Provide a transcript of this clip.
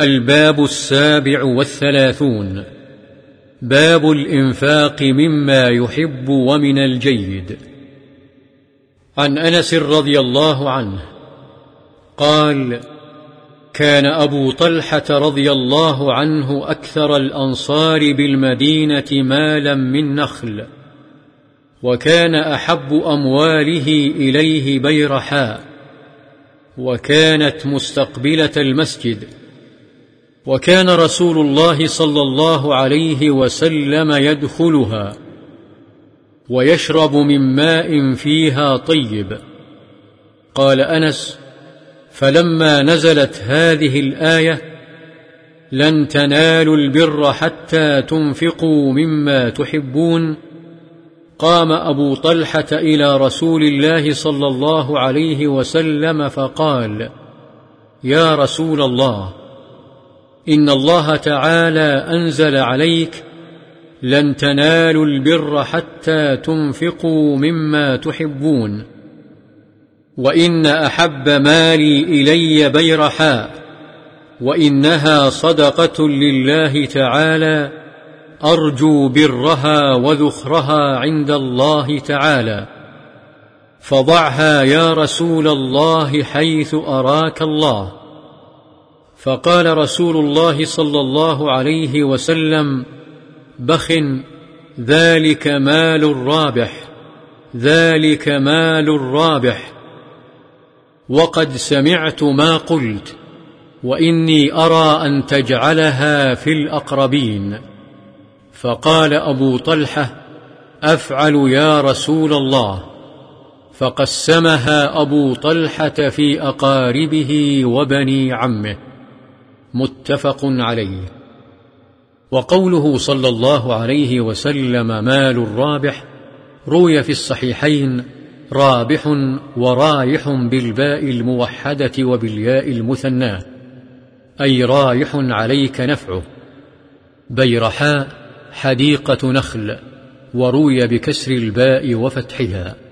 الباب السابع والثلاثون. باب الإنفاق مما يحب ومن الجيد. عن أنس رضي الله عنه قال كان أبو طلحة رضي الله عنه أكثر الأنصار بالمدينة مالا من نخل وكان أحب أمواله إليه بيرحاء وكانت مستقبلة المسجد. وكان رسول الله صلى الله عليه وسلم يدخلها ويشرب من ماء فيها طيب. قال أنس فلما نزلت هذه الآية لن تنالوا البر حتى تنفقوا مما تحبون. قام أبو طلحة إلى رسول الله صلى الله عليه وسلم فقال يا رسول الله إن الله تعالى أنزل عليك لن تنالوا البر حتى تنفقوا مما تحبون وإن أحب مالي إلي بيرحاء وإنها صدقة لله تعالى أرجو برها وذخرها عند الله تعالى فضعها يا رسول الله حيث أراك الله فقال رسول الله صلى الله عليه وسلم بخ ذلك مال رابح ذلك مال رابح وقد سمعت ما قلت وإني أرى أن تجعلها في الأقربين. فقال أبو طلحة أفعل يا رسول الله. فقسمها أبو طلحة في أقاربه وبني عمه. متفق عليه. وقوله صلى الله عليه وسلم مال رابح روي في الصحيحين رابح ورايح بالباء الموحدة وبالياء المثناه أي رايح عليك نفعه. بيرحاء حديقة نخل وروي بكسر الباء وفتحها.